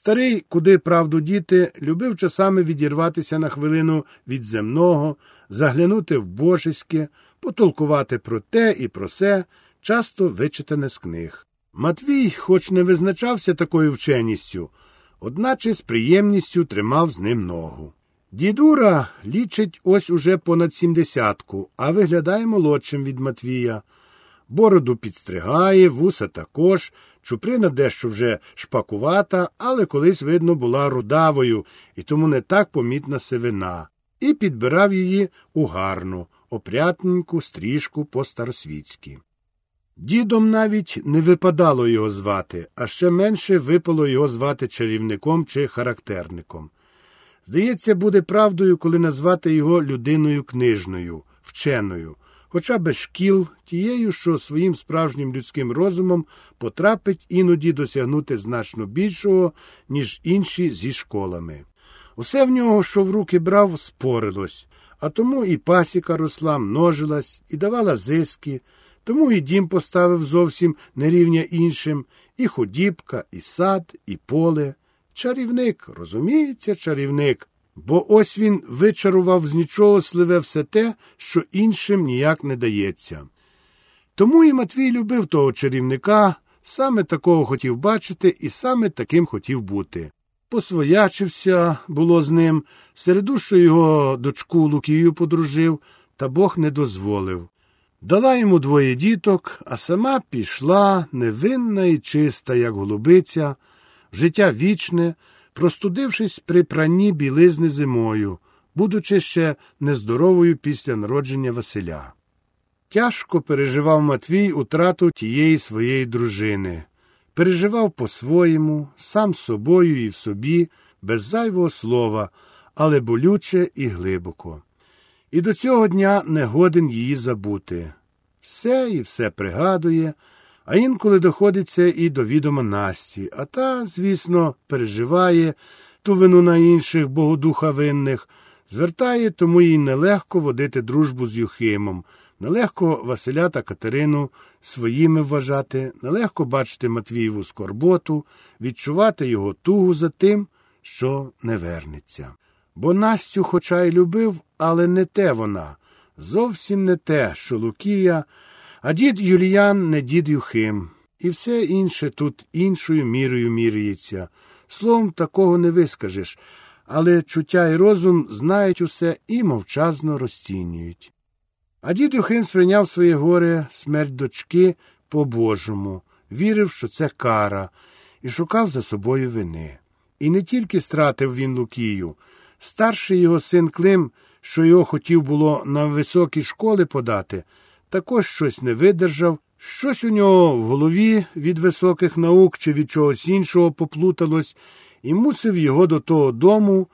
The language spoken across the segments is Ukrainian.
Старий, куди правду діти, любив часами відірватися на хвилину від земного, заглянути в божеське, потолкувати про те і про се, часто вичитане з книг. Матвій, хоч не визначався такою вченістю, одначе з приємністю тримав з ним ногу. Дідура лічить ось уже понад сімдесятку, а виглядає молодшим від Матвія. Бороду підстригає, вуса також, чуприна дещо вже шпакувата, але колись, видно, була рудавою і тому не так помітна сивина, і підбирав її у гарну, опрятненьку стрижку по старосвітськи. Дідом навіть не випадало його звати, а ще менше випало його звати чарівником чи характерником. Здається, буде правдою, коли назвати його людиною книжною, вченою, хоча без шкіл, тією, що своїм справжнім людським розумом потрапить іноді досягнути значно більшого, ніж інші зі школами. Усе в нього, що в руки брав, спорилось, а тому і пасіка росла, множилась, і давала зиски, тому і дім поставив зовсім не рівня іншим, і худібка, і сад, і поле. Чарівник, розуміється, чарівник, бо ось він вичарував з нічого сливе все те, що іншим ніяк не дається. Тому і Матвій любив того чарівника, саме такого хотів бачити і саме таким хотів бути. Посвоячився було з ним, середу, що його дочку Лукію подружив, та Бог не дозволив. Дала йому двоє діток, а сама пішла, невинна і чиста, як голубиця, в життя вічне, простудившись при пранні білизни зимою, будучи ще нездоровою після народження Василя. Тяжко переживав Матвій утрату тієї своєї дружини. Переживав по-своєму, сам собою і в собі, без зайвого слова, але болюче і глибоко. І до цього дня не годен її забути. Все і все пригадує, а інколи доходиться і до відома Насті, а та, звісно, переживає ту вину на інших богодуха винних, звертає, тому їй нелегко водити дружбу з Юхимом, нелегко Василя та Катерину своїми вважати, нелегко бачити Матвієву скорботу, відчувати його тугу за тим, що не вернеться. Бо Настю, хоча й любив, але не те вона, зовсім не те, що Лукія, а дід Юліян не дід Юхим. І все інше тут іншою мірою міряється. Словом, такого не вискажеш, але чуття і розум знають усе і мовчазно розцінюють. А дід Юхим сприйняв своє горе, смерть дочки по Божому, вірив, що це кара, і шукав за собою вини. І не тільки стратив він Лукію, старший його син Клим, що його хотів було на високі школи подати, також щось не видержав, щось у нього в голові від високих наук чи від чогось іншого поплуталось, і мусив його до того дому,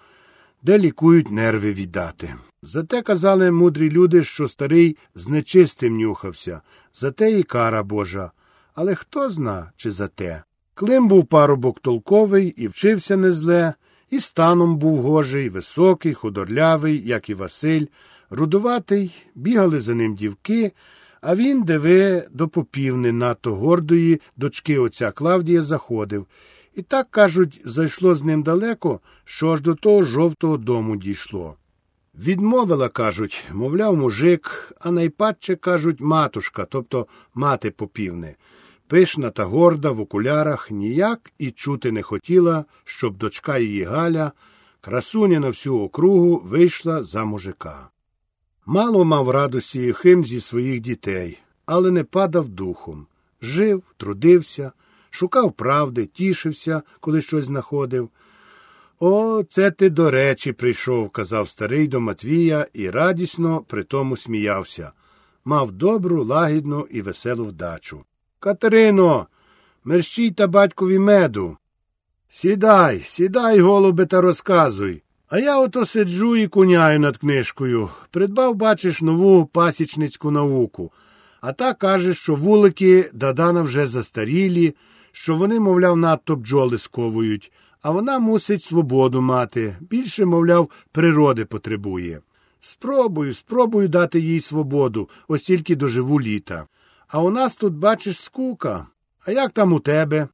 де лікують нерви віддати. Зате казали мудрі люди, що старий з нечистим нюхався, зате і кара Божа. Але хто зна, чи за те. Клим був парубок толковий і вчився не зле, і станом був гожий, високий, худорлявий, як і Василь, рудуватий, бігали за ним дівки, а він, диви, до попівни надто гордої дочки отця Клавдія заходив. І так, кажуть, зайшло з ним далеко, що аж до того жовтого дому дійшло. Відмовила, кажуть, мовляв, мужик, а найпадче, кажуть, матушка, тобто мати попівни. Пишна та горда в окулярах ніяк і чути не хотіла, щоб дочка її Галя, красуня на всю округу, вийшла за мужика. Мало мав радості Єхим зі своїх дітей, але не падав духом. Жив, трудився, шукав правди, тішився, коли щось знаходив. О, це ти до речі прийшов, казав старий до Матвія і радісно при тому сміявся. Мав добру, лагідну і веселу вдачу. Катерино, мерщій та батькові меду. Сідай, сідай, голубе, та розказуй. А я ото сиджу і куняю над книжкою. Придбав, бачиш, нову пасічницьку науку. А та каже, що вулики Дадана вже застарілі, що вони, мовляв, надто бджоли сковують, а вона мусить свободу мати. Більше, мовляв, природи потребує. Спробую, спробую дати їй свободу, ось тільки доживу літа. А у нас тут, бачиш, скука. А як там у тебе?